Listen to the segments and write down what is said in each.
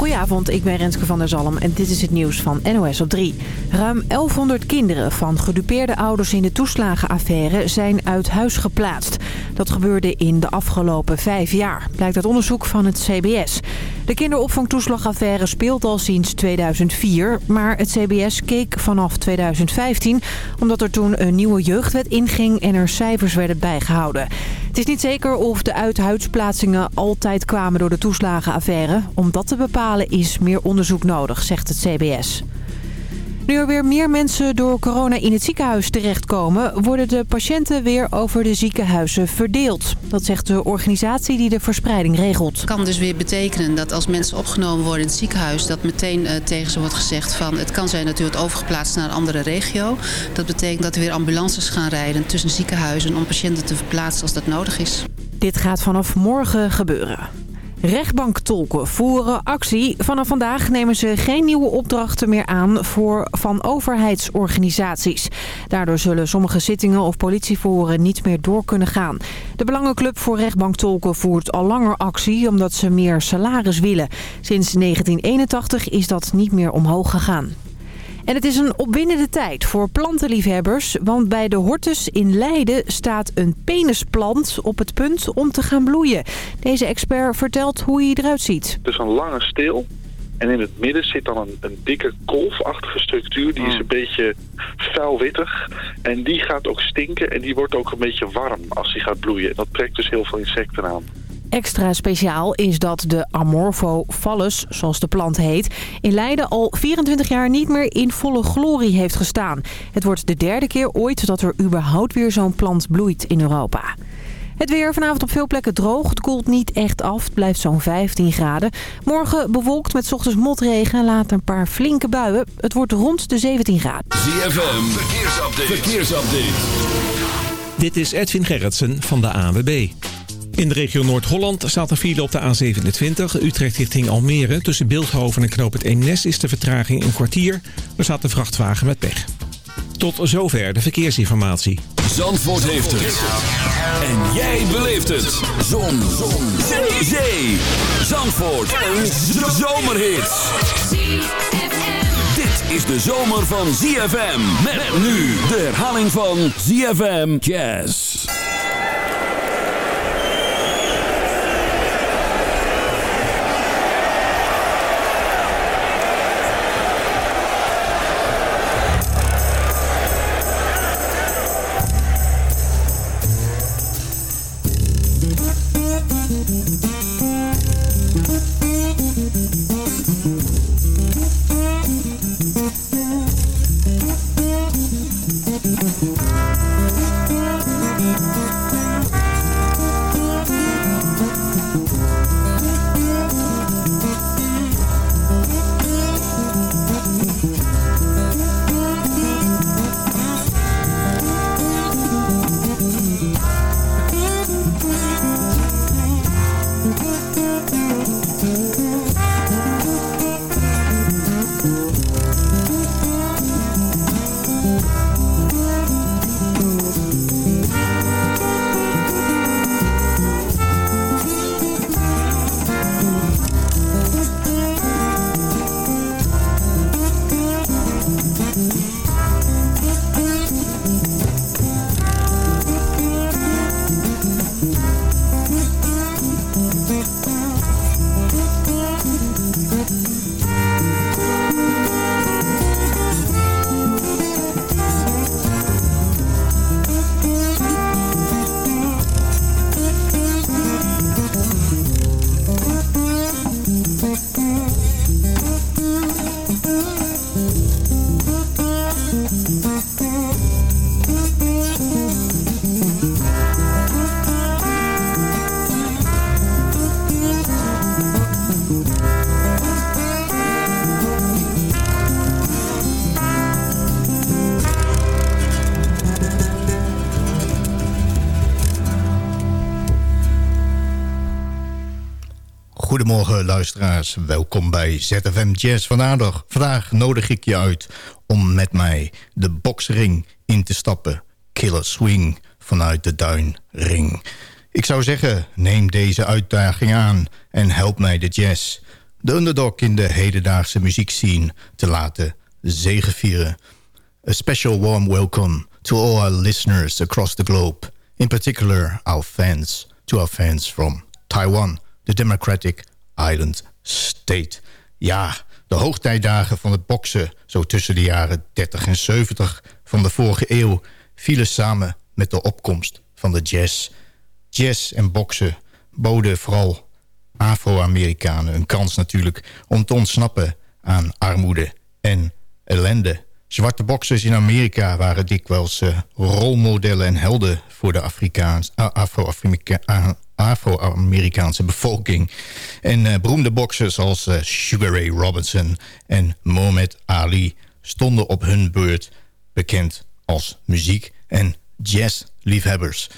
Goedenavond, ik ben Renske van der Zalm en dit is het nieuws van NOS op 3. Ruim 1100 kinderen van gedupeerde ouders in de toeslagenaffaire zijn uit huis geplaatst. Dat gebeurde in de afgelopen vijf jaar, blijkt uit onderzoek van het CBS. De kinderopvangtoeslagaffaire speelt al sinds 2004, maar het CBS keek vanaf 2015... omdat er toen een nieuwe jeugdwet inging en er cijfers werden bijgehouden. Het is niet zeker of de uithuidsplaatsingen altijd kwamen door de toeslagenaffaire. Om dat te bepalen is meer onderzoek nodig, zegt het CBS. Nu er weer meer mensen door corona in het ziekenhuis terechtkomen... worden de patiënten weer over de ziekenhuizen verdeeld. Dat zegt de organisatie die de verspreiding regelt. Het kan dus weer betekenen dat als mensen opgenomen worden in het ziekenhuis... dat meteen uh, tegen ze wordt gezegd van... het kan zijn dat u wordt overgeplaatst naar een andere regio. Dat betekent dat er weer ambulances gaan rijden tussen ziekenhuizen... om patiënten te verplaatsen als dat nodig is. Dit gaat vanaf morgen gebeuren. Rechtbanktolken voeren actie. Vanaf vandaag nemen ze geen nieuwe opdrachten meer aan voor van overheidsorganisaties. Daardoor zullen sommige zittingen of politievoeren niet meer door kunnen gaan. De Belangenclub voor Rechtbanktolken voert al langer actie omdat ze meer salaris willen. Sinds 1981 is dat niet meer omhoog gegaan. En het is een opwindende tijd voor plantenliefhebbers, want bij de Hortus in Leiden staat een penisplant op het punt om te gaan bloeien. Deze expert vertelt hoe hij eruit ziet. Het is een lange steel en in het midden zit dan een, een dikke kolfachtige structuur. Die is een beetje vuilwittig. En die gaat ook stinken en die wordt ook een beetje warm als die gaat bloeien. En dat trekt dus heel veel insecten aan. Extra speciaal is dat de Amorpho phallus, zoals de plant heet... in Leiden al 24 jaar niet meer in volle glorie heeft gestaan. Het wordt de derde keer ooit dat er überhaupt weer zo'n plant bloeit in Europa. Het weer vanavond op veel plekken droog. Het koelt niet echt af. Het blijft zo'n 15 graden. Morgen bewolkt met ochtends motregen en later een paar flinke buien. Het wordt rond de 17 graden. ZFM, verkeersupdate. verkeersupdate. Dit is Edwin Gerritsen van de ANWB. In de regio Noord-Holland staat een file op de A27, Utrecht richting Almere. Tussen Beeldhoven en Knoop het Eemnes is de vertraging een kwartier. Er staat een vrachtwagen met pech. Tot zover de verkeersinformatie. Zandvoort heeft het. En jij beleeft het. Zon. Zon. Zee. Zee. Zandvoort. Een zomerhit. Dit is de zomer van ZFM. Met nu de herhaling van ZFM Jazz. Welkom bij ZFM Jazz vandaag. Vandaag nodig ik je uit om met mij de boksring in te stappen. Killer Swing vanuit de Duinring. Ik zou zeggen, neem deze uitdaging aan en help mij de jazz de underdog in de hedendaagse muziekscene te laten zegevieren. A special warm welcome to all our listeners across the globe. In particular, our fans, to our fans from Taiwan, the Democratic Island State. Ja, de hoogtijdagen van het boksen, zo tussen de jaren 30 en 70 van de vorige eeuw, vielen samen met de opkomst van de jazz. Jazz en boksen boden vooral Afro-Amerikanen een kans natuurlijk... om te ontsnappen aan armoede en ellende. Zwarte boksers in Amerika waren dikwijls uh, rolmodellen en helden... voor de Afro-Amerikaanse bevolking. En beroemde boksers als Sugar Ray Robinson en Muhammad Ali... stonden op hun beurt bekend als muziek- en jazzliefhebbers.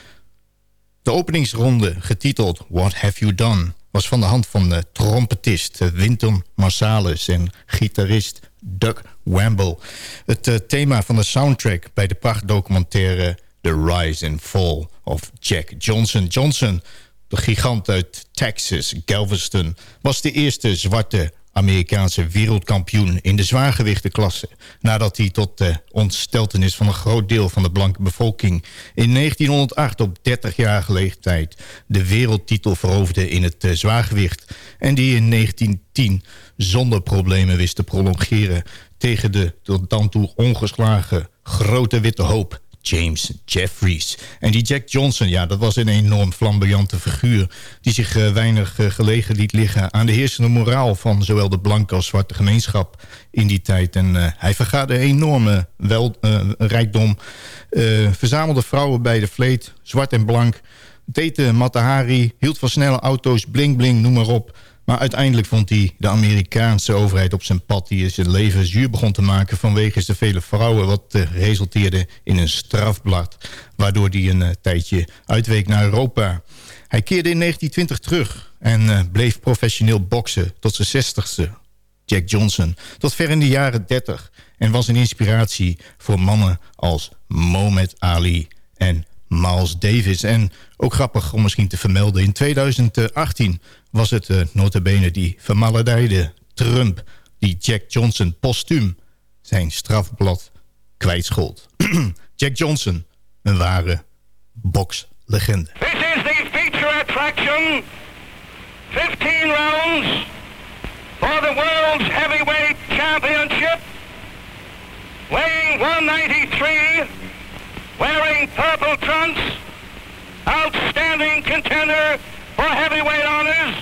De openingsronde, getiteld What Have You Done was van de hand van de trompetist Winton Marsalis en gitarist Doug Wamble. Het uh, thema van de soundtrack bij de prachtdocumentaire The Rise and Fall of Jack Johnson. Johnson, de gigant uit Texas, Galveston, was de eerste zwarte Amerikaanse wereldkampioen in de zwaargewichtenklasse... nadat hij tot de ontsteltenis van een groot deel van de blanke bevolking... in 1908 op 30-jarige leeftijd de wereldtitel veroverde in het uh, zwaargewicht... en die in 1910 zonder problemen wist te prolongeren... tegen de tot dan toe ongeslagen grote witte hoop James Jeffries. En die Jack Johnson, ja, dat was een enorm flamboyante figuur... die zich uh, weinig uh, gelegen liet liggen aan de heersende moraal... van zowel de blanke als zwarte gemeenschap in die tijd. En uh, hij vergaarde enorme wel, rijkdom. verzamelde vrouwen bij de vleet, zwart en blank... Deed Matahari, hield van snelle auto's, bling bling, noem maar op... Maar uiteindelijk vond hij de Amerikaanse overheid op zijn pad... die zijn leven zuur begon te maken vanwege de vele vrouwen... wat uh, resulteerde in een strafblad... waardoor hij een uh, tijdje uitweek naar Europa. Hij keerde in 1920 terug en uh, bleef professioneel boksen tot zijn zestigste. Jack Johnson, tot ver in de jaren 30... en was een inspiratie voor mannen als Mohamed Ali en Miles Davis. En ook grappig om misschien te vermelden... in 2018 was het uh, notabene die vermaledijde Trump... die Jack Johnson postuum zijn strafblad kwijtschold. Jack Johnson, een ware bokslegende. This is the feature attraction. 15 rounds for the World's Heavyweight Championship. Weighing 193, wearing purple trunks, outstanding contender for heavyweight honors,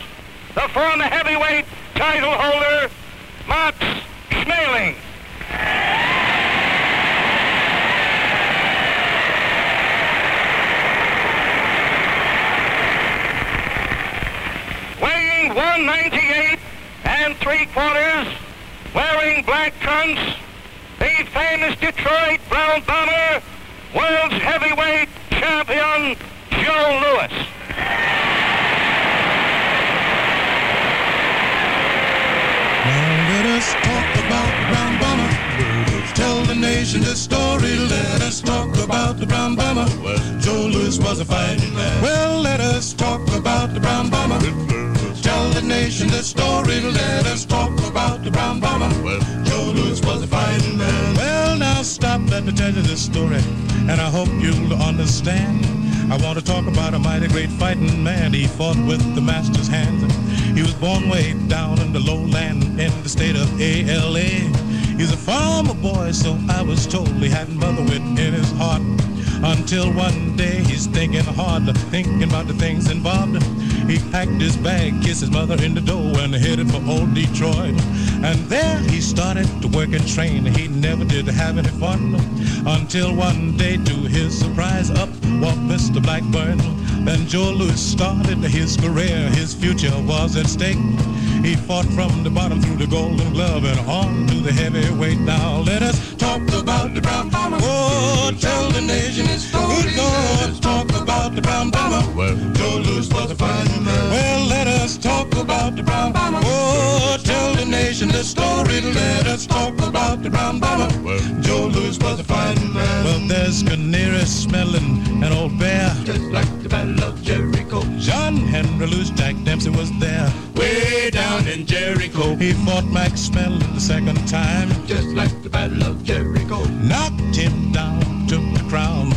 the former heavyweight title holder, Max Schmeling. Weighing 198 and three quarters, wearing black trunks, the famous Detroit Brown Bomber, world's heavyweight champion, Joe Lewis. Let us talk about the brown bomber. Tell the nation the story. Let us talk about the brown bomber. Joe Louis was a fighting man. Well, let us talk about the brown bomber. Tell the nation the story. Let us talk about the brown bomber. Well, Joe Louis was a fighting man. Well, now stop. Let me tell you this story, and I hope you'll understand. I want to talk about a mighty great fighting man. He fought with the master's hands. He was born way down in the lowland in the state of ALA. He's a farmer boy, so I was told he had mother wit in his heart. Until one day he's thinking hard, thinking about the things involved. He packed his bag, kissed his mother in the door, and headed for old Detroit. And there he started to work and train. He never did have any fun until one day, to his surprise, up walked Mr. Blackburn. Then Joe Louis started his career. His future was at stake. He fought from the bottom through the golden glove and on to the heavyweight. Now let us talk about the brown bomber. Oh, tell the nation his story. Good Lord, talk about the brown bomber. Well, Joe Louis was a fighting man. Well, let us talk about the brown bomber. Oh, tell the story. Let us talk about the brown bomber. Well, Joe Louis was a fighting man. Well, there's Canary smelling an old bear. Just like the Battle of Jericho. John Henry Louis Jack Dempsey was there. Way down in Jericho. He fought Max Smell the second time, just like the Battle of Jericho. Knocked him down, took the crown,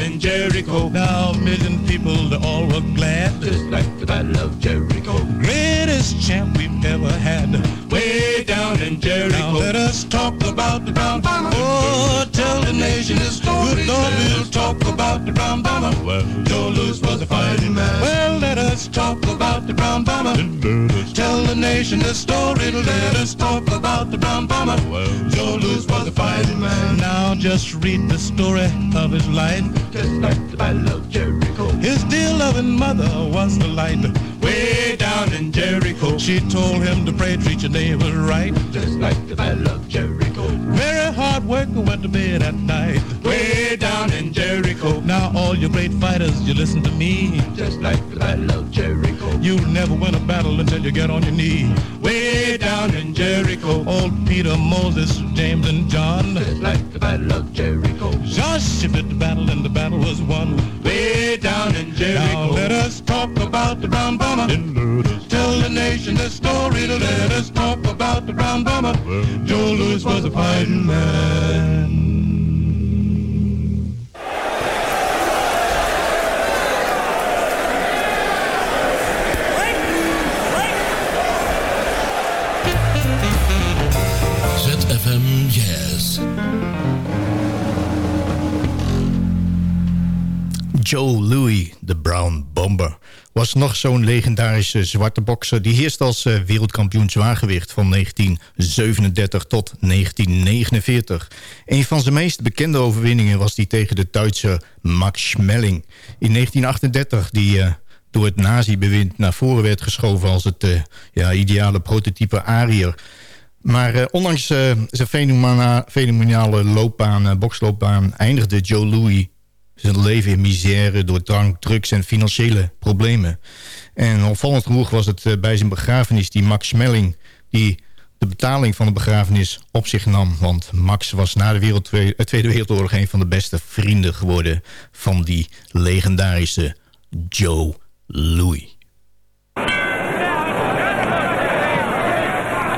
in Jericho. Now a million people, they all were glad, just like the Battle of Jericho. Greatest champ we've ever had, Jericho. Now let us talk about the brown bomber. Oh, tell the nation the story. Good Lord, we'll talk about the brown bomber. Well, Joe Louis was a fighting man. Well, let us talk about the brown bomber. Tell the nation the story. Let us talk about the brown bomber. Well, Joe Louis was a fighting man. Now just read the story of his life. Just like the Battle of Jericho. His dear loving mother was the light. Way down in Jericho. She told him to pray, treat your neighbor right. Just like the Battle of Jericho. Very hard worker went to bed at night. Way down in Jericho. Now all you great fighters, you listen to me. Just like the Battle of Jericho. You never win a battle until you get on your knee. Way down in Jericho. Old Peter, Moses, James, and John. Just like the Battle of Jericho. Joshua did the battle and the battle was won. Way down in Jericho. Now let us talk about the brown bomber. Tell the nation the story to let us talk about the brown bomber. Joe Louis was a fighting man. ZFM Jazz. Joe Louis, de Brown Bomber, was nog zo'n legendarische zwarte bokser... die heerst als eh, wereldkampioen zwaargewicht van 1937 tot 1949. Een van zijn meest bekende overwinningen was die tegen de Duitse Max Schmeling. In 1938, die eh, door het nazi-bewind naar voren werd geschoven... als het eh, ja, ideale prototype Ariër... Maar uh, ondanks uh, zijn fenomena fenomenale loopbaan, uh, boksloopbaan... eindigde Joe Louis zijn leven in misère door drank, drugs en financiële problemen. En opvallend genoeg was het bij zijn begrafenis die Max Schmeling... die de betaling van de begrafenis op zich nam. Want Max was na de wereld, Tweede Wereldoorlog... een van de beste vrienden geworden van die legendarische Joe Louis.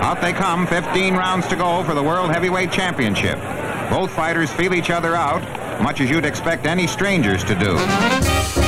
Out they come, 15 rounds to go for the World Heavyweight Championship. Both fighters feel each other out, much as you'd expect any strangers to do.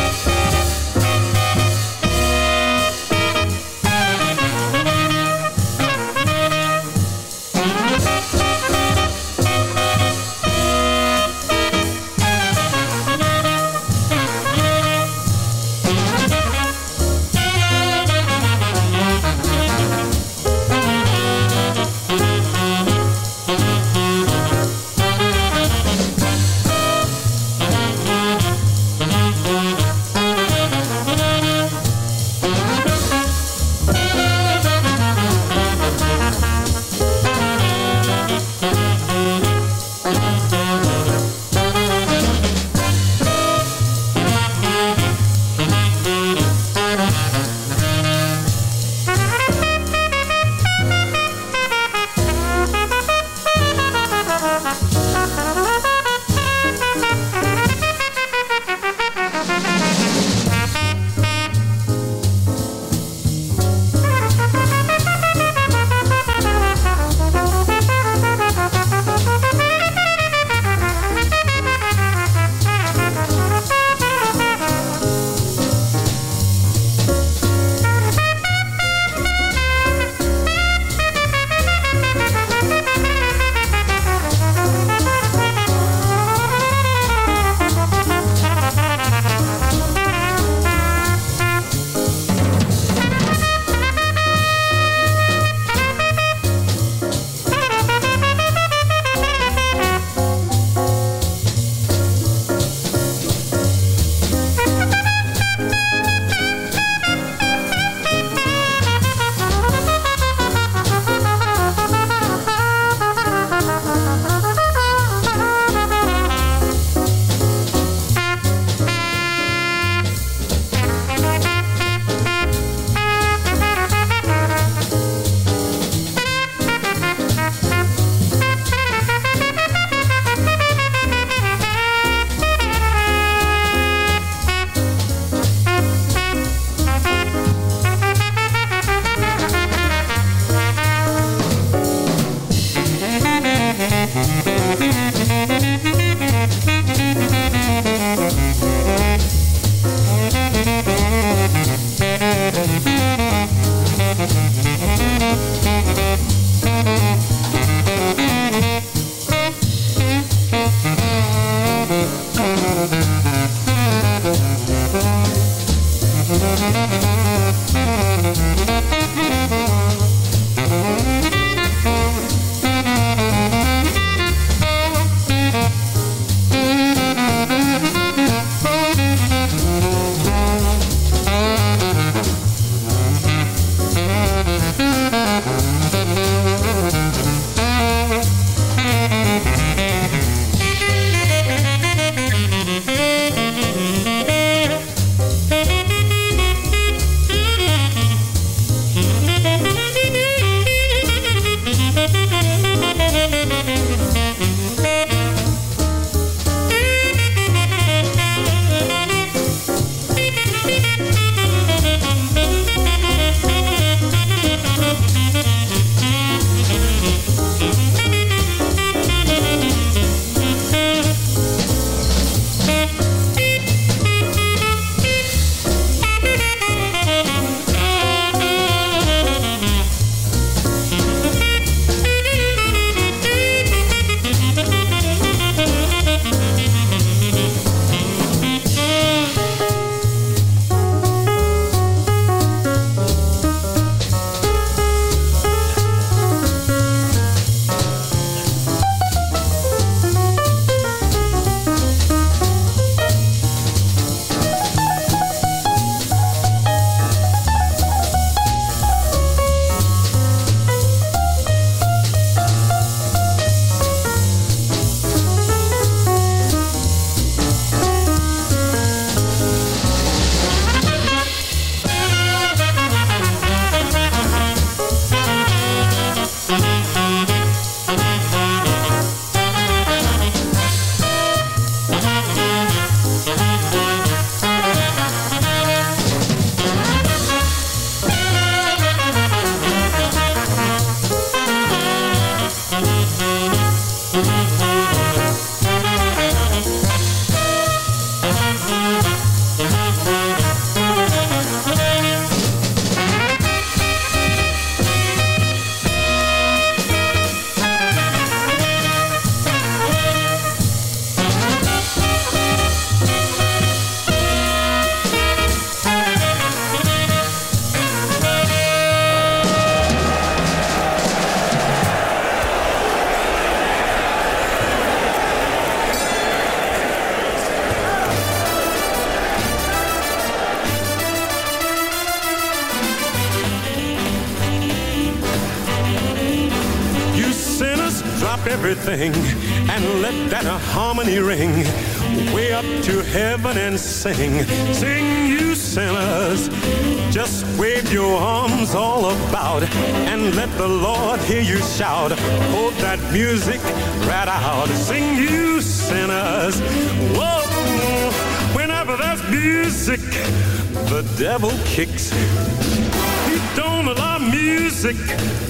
nothing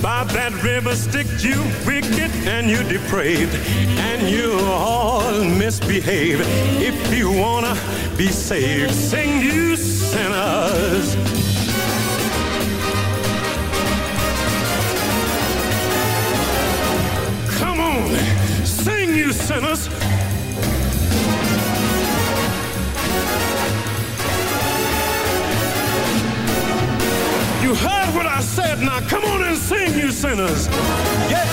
by that river stick you wicked and you depraved and you all misbehave. If you wanna be saved sing you sinners. Come on sing you sinners You heard what I said. Now come on and sing, you sinners. Yeah.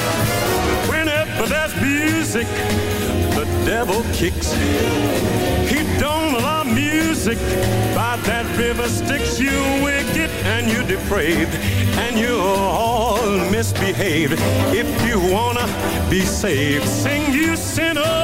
Whenever there's music, the devil kicks. He don't allow music. By that river sticks you wicked and you depraved. And you all misbehave. If you wanna be saved, sing, you sinners.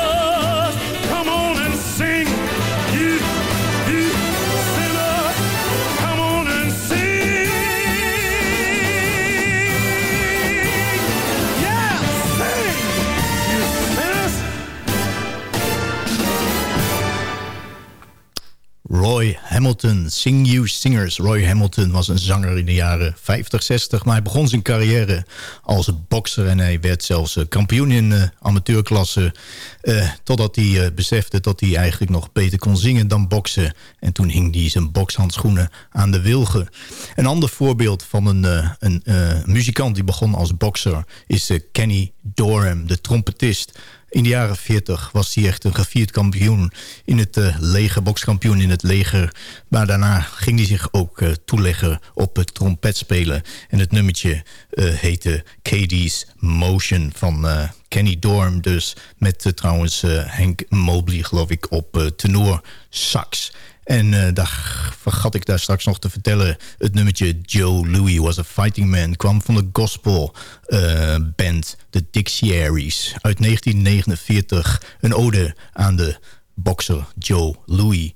Roy Hamilton, Sing You Singers. Roy Hamilton was een zanger in de jaren 50, 60... maar hij begon zijn carrière als bokser... en hij werd zelfs eh, kampioen in de amateurklasse... eh, totdat hij eh, besefte dat hij eigenlijk nog beter kon zingen dan boksen. En toen hing hij zijn bokshandschoenen aan de wilgen. Een ander voorbeeld van een, eh, een eh, muzikant die begon als bokser... is eh, Kenny Dorham, de trompetist... In de jaren 40 was hij echt een gevierd kampioen in het eh, leger, bokskampioen in het leger. Maar daarna ging hij zich ook eh, toeleggen op het trompetspelen. En het nummertje eh, heette Katie's Motion van Kenny Dorm. Dus met trouwens Henk Mobley geloof ik op tenor sax. En eh, daar vergat ik daar straks nog te vertellen. Het nummertje Joe Louis was a fighting man kwam van de gospel eh, band The Dictionaries uit 1949. Een ode aan de bokser Joe Louis.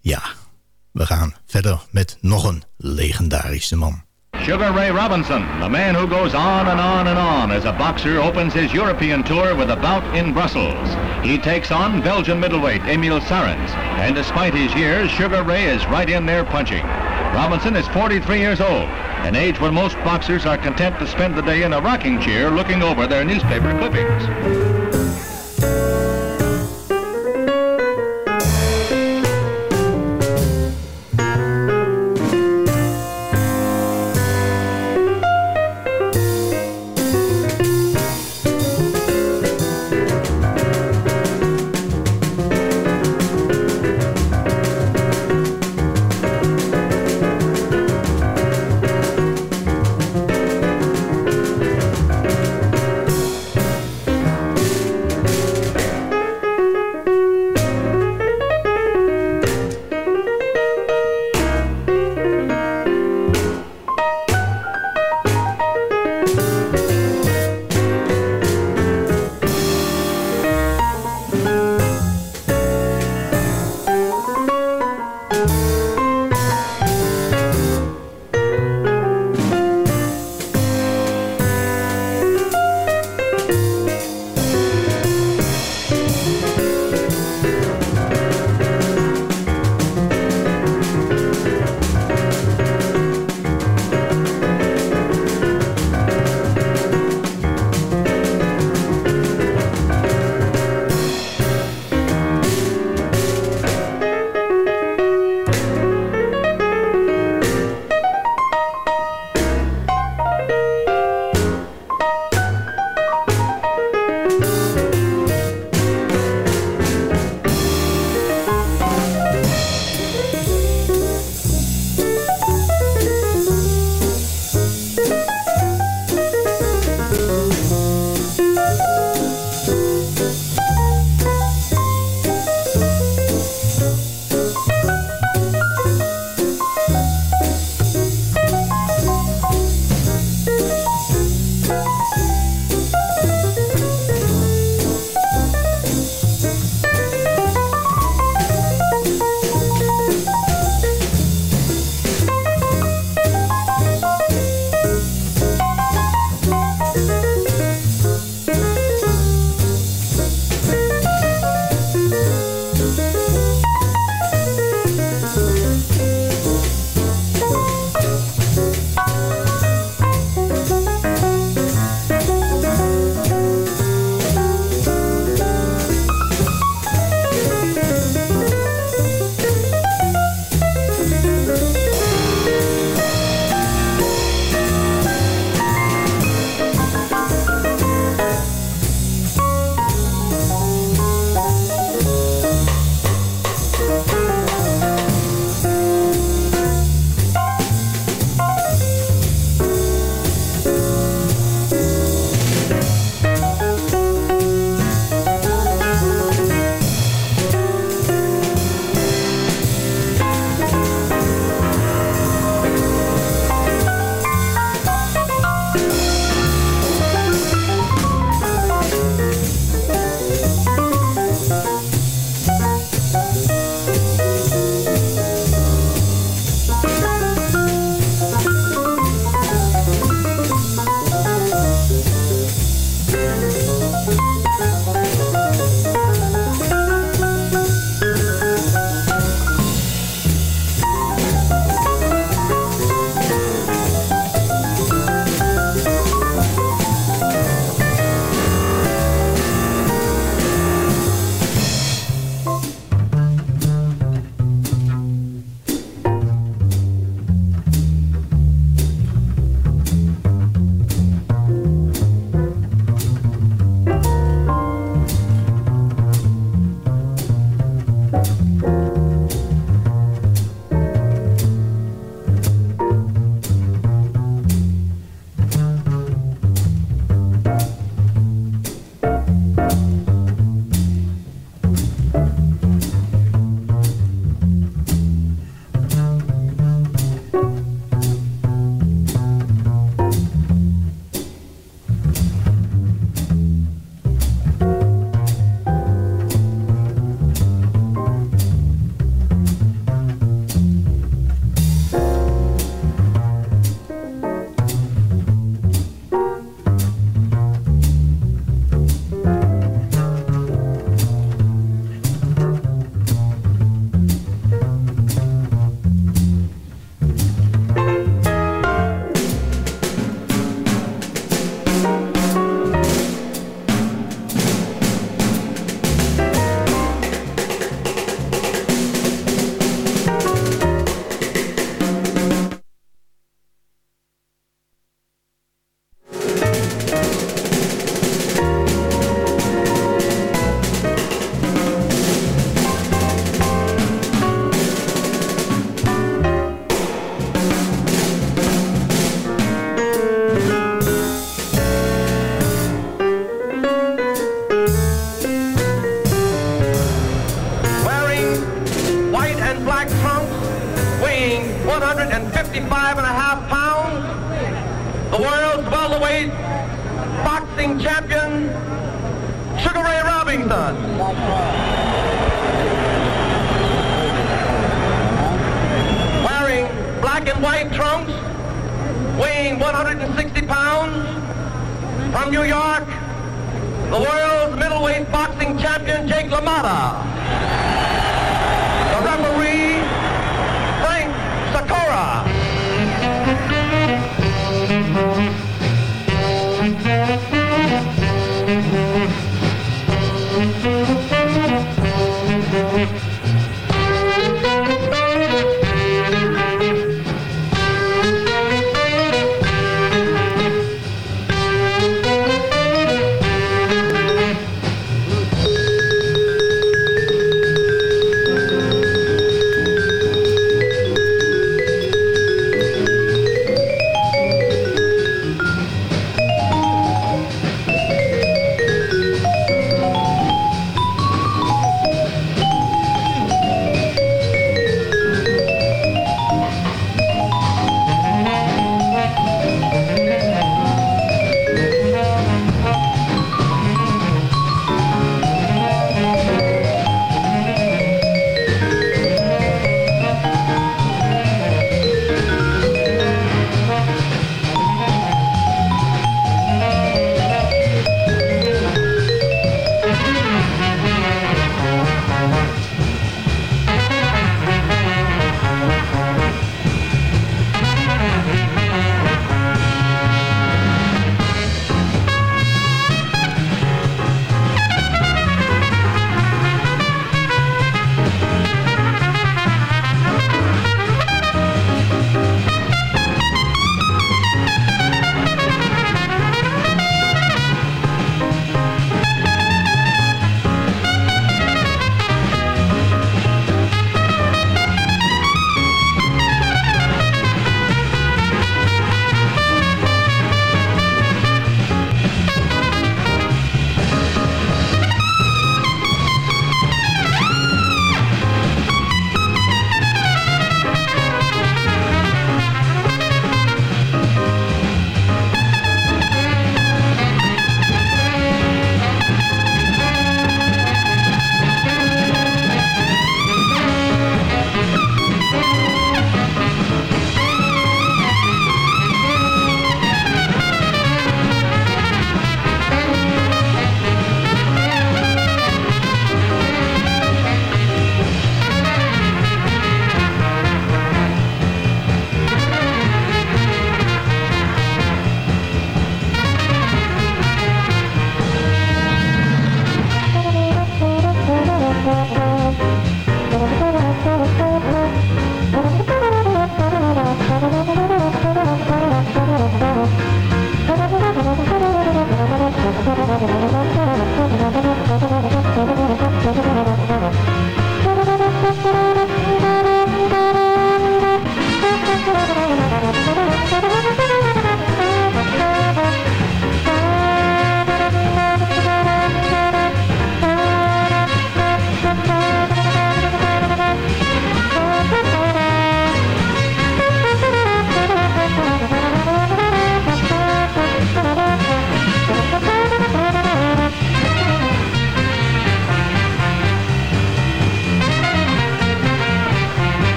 Ja, we gaan verder met nog een legendarische man. Sugar Ray Robinson, the man who goes on and on and on as a boxer opens his European tour with a bout in Brussels. He takes on Belgian middleweight Emil Sarens, and despite his years, Sugar Ray is right in there punching. Robinson is 43 years old, an age when most boxers are content to spend the day in a rocking chair looking over their newspaper clippings.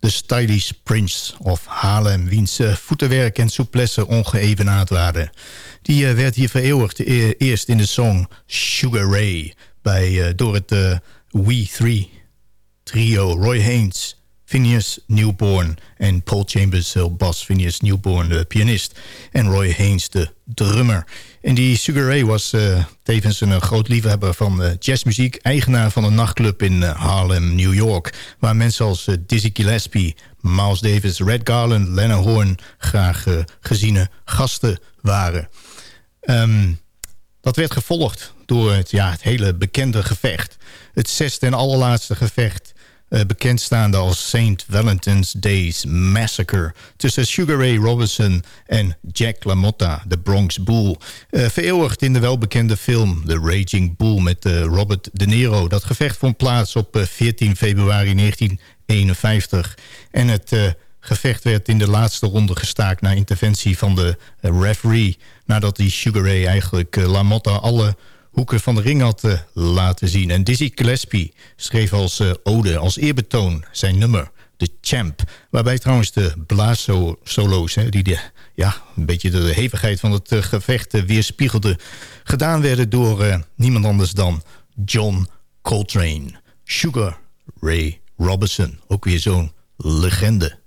De stylish prince of Harlem, wiens uh, voetenwerk en souplesse ongeëvenaard waren. Die uh, werd hier vereeuwigd e eerst in de song Sugar Ray... Bij, uh, door het We Three trio Roy Haynes, Phineas Newborn en Paul Chambers op bas. Phineas Newborn, de pianist. En Roy Haynes, de drummer. En die Sugar Ray was uh, tevens een groot liefhebber van uh, jazzmuziek. Eigenaar van een nachtclub in Harlem, New York. Waar mensen als Dizzy Gillespie, Miles Davis, Red Garland, Leonard Horn... graag geziene gasten waren. Um, dat werd gevolgd door het, ja, het hele bekende gevecht. Het zesde en allerlaatste gevecht uh, bekendstaande als St. Valentine's Day's Massacre... tussen Sugar Ray Robinson en Jack LaMotta, de Bronx Bull. Uh, vereeuwigd in de welbekende film The Raging Bull met uh, Robert De Niro. Dat gevecht vond plaats op 14 februari 1951. En het gevecht werd in de laatste ronde gestaakt... na interventie van de referee... nadat die Sugar Ray eigenlijk LaMotta alle hoeken van de ring had uh, laten zien. En Dizzy Gillespie schreef als uh, ode, als eerbetoon zijn nummer, The Champ. Waarbij trouwens de blaassolo's, die de, ja, een beetje de hevigheid van het uh, gevecht weerspiegelden... gedaan werden door niemand anders dan John Coltrane. Sugar Ray Robinson, ook weer zo'n legende.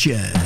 ZFM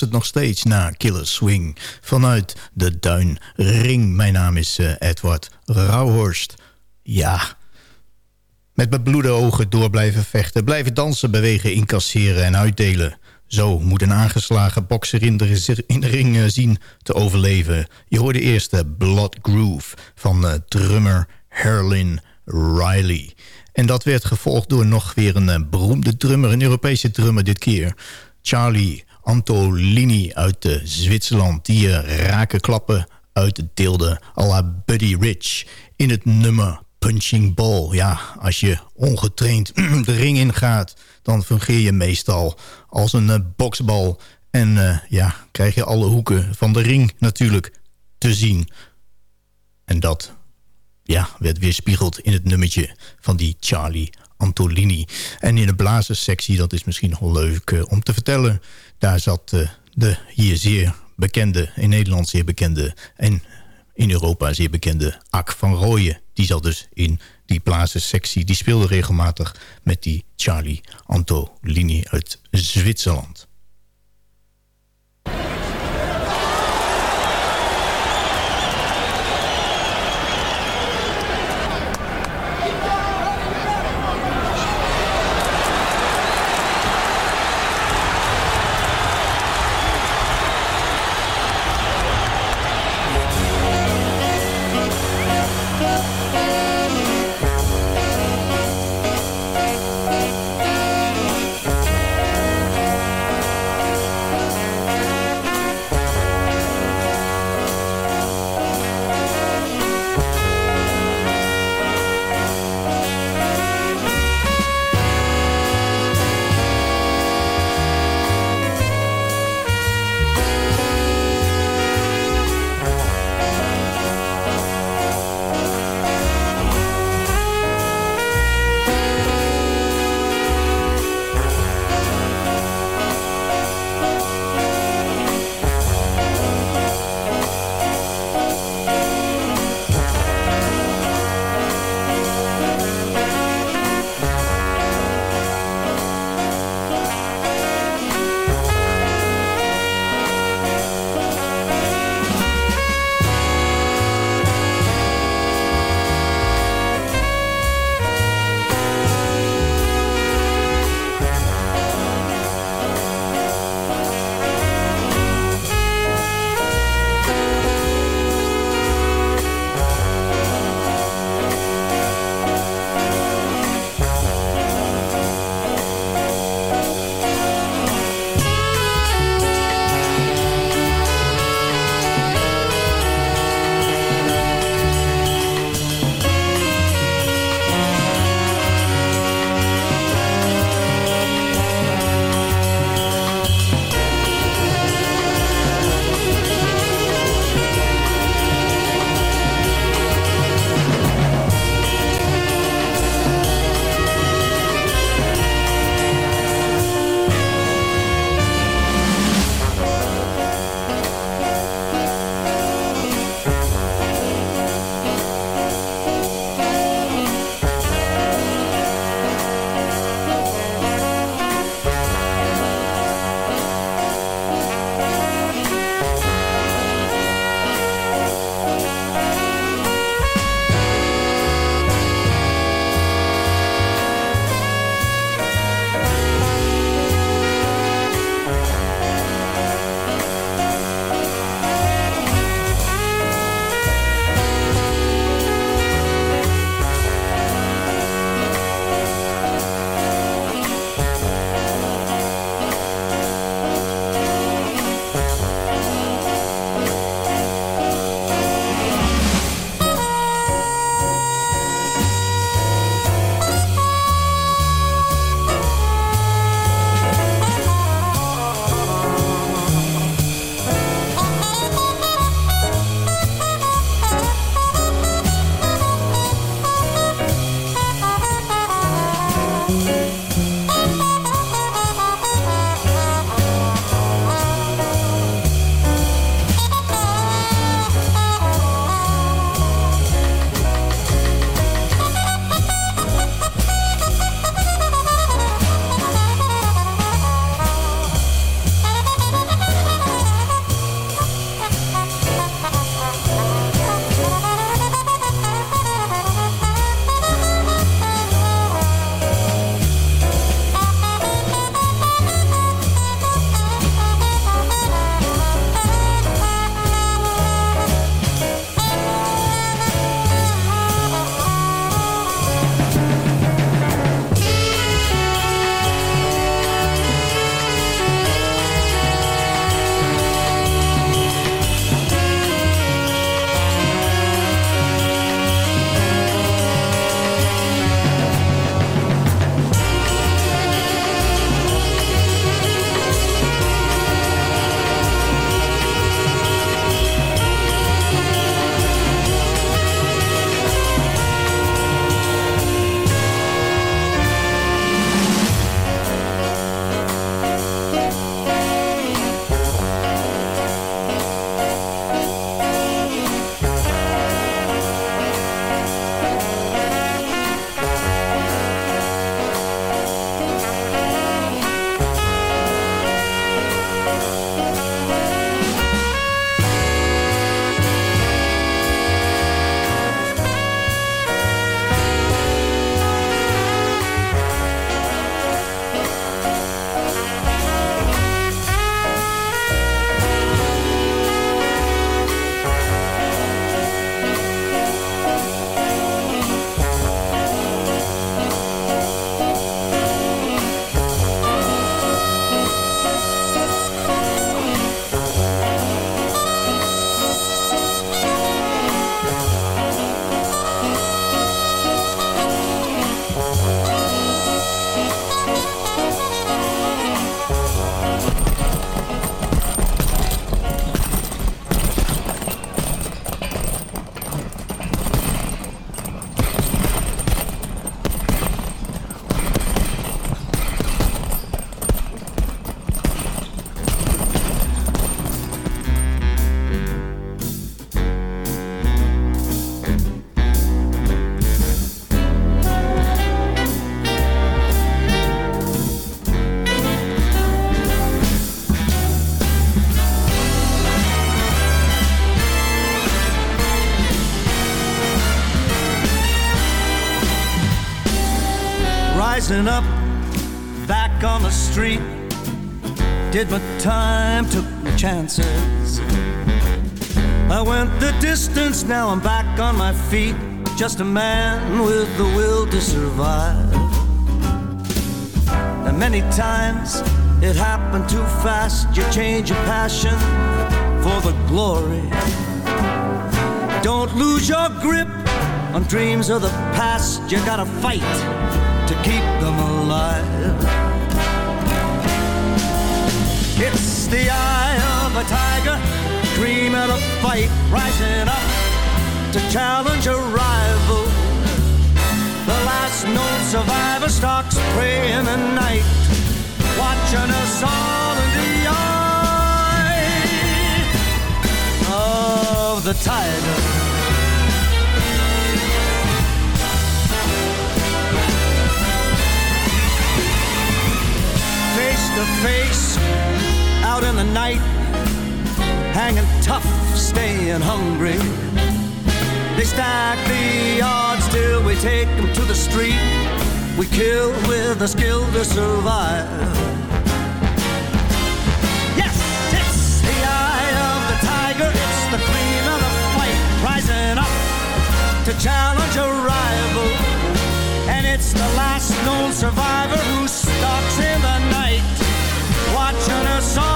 luistert nog steeds naar Killer Swing vanuit de Duin Ring. Mijn naam is uh, Edward Rauhorst. Ja, met bebloede ogen door blijven vechten... blijven dansen, bewegen, incasseren en uitdelen... Zo moet een aangeslagen bokser in de, in de ring uh, zien te overleven. Je hoorde eerst de Blood Groove van uh, drummer Herlin Riley. En dat werd gevolgd door nog weer een beroemde drummer, een Europese drummer dit keer. Charlie Antolini uit Zwitserland, die rake klappen uitdeelde à la Buddy Rich in het nummer Punching Ball. Ja, als je ongetraind de ring ingaat, dan fungeer je meestal als een uh, boksbal. En ja, krijg je alle hoeken van de ring natuurlijk te zien. En dat ja, werd weerspiegeld in het nummertje van die Charlie Antolini. En in de blazerssectie, dat is misschien wel leuk uh, om te vertellen... daar zat de hier zeer bekende, in Nederland zeer bekende... en in Europa zeer bekende Ak van Rooyen. Die zat dus in die blazerssectie. Die speelde regelmatig met die Charlie Antolini uit Zwitserland. Up, back on the street. Did my time, took my chances. I went the distance, now I'm back on my feet. Just a man with the will to survive. And many times it happened too fast. You change your passion for the glory. Don't lose your grip on dreams of the past. You gotta fight keep them alive. It's the eye of a tiger, dreaming of fight, rising up to challenge a rival. The last known survivor stalks prey in the night, watching us all in the eye of the tiger. To face out in the night, hanging tough, staying hungry. They stack the odds till we take them to the street. We kill with a skill to survive. Yes, it's the eye of the tiger, it's the cream of the fight, rising up to challenge a rival. And it's the last known survivor who stalks in the night, turn us on.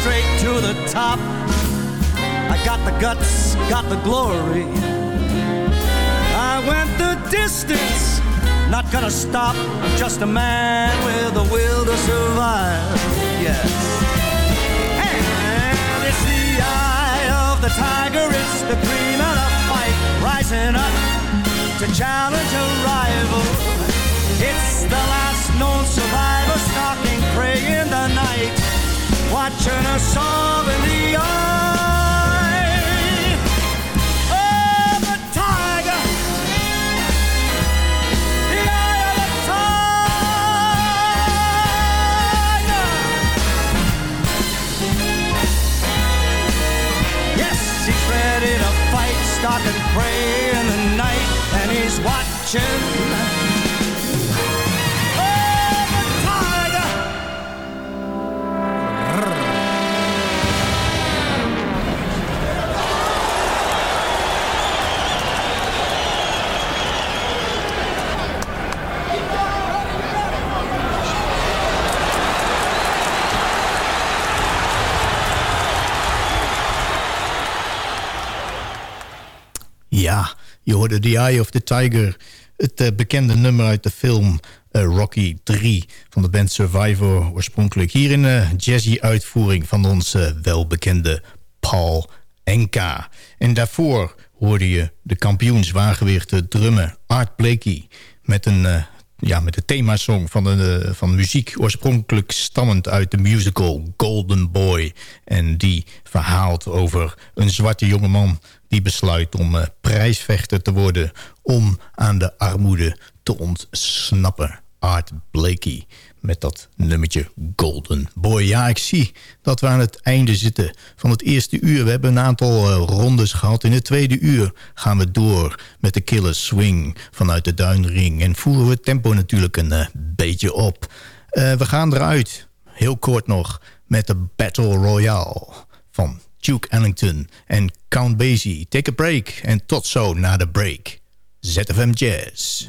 Straight to the top. I got the guts, got the glory. I went the distance, not gonna stop. I'm just a man with a will to survive. Yes. And it's the eye of the tiger, it's the cream of the fight. Rising up to challenge a rival. It's the last known survivor stalking prey in the night, watching us all in the eye of the tiger. The eye of the tiger. Yes, he's ready to fight, stalking prey in the night, and he's watching. Je hoorde The Eye of the Tiger. Het eh, bekende nummer uit de film eh, Rocky 3 van de band Survivor. Oorspronkelijk hier in een jazzy uitvoering van onze welbekende Paul Enka. En daarvoor hoorde je de kampioen drummer Art Blakey... met een eh, ja, met de themasong van, de, van muziek... oorspronkelijk stammend uit de musical Golden Boy. En die verhaalt over een zwarte jongeman... die besluit om eh, prijsvechter te worden... om aan de armoede te ontsnappen. Art Blakey met dat nummertje Golden Boy. Ja, ik zie dat we aan het einde zitten van het eerste uur. We hebben een aantal uh, rondes gehad. In het tweede uur gaan we door met de killer swing vanuit de Duinring. En voeren we het tempo natuurlijk een uh, beetje op. Uh, we gaan eruit, heel kort nog, met de Battle Royale van Duke Ellington en Count Basie. Take a break en tot zo na de break. ZFM Jazz.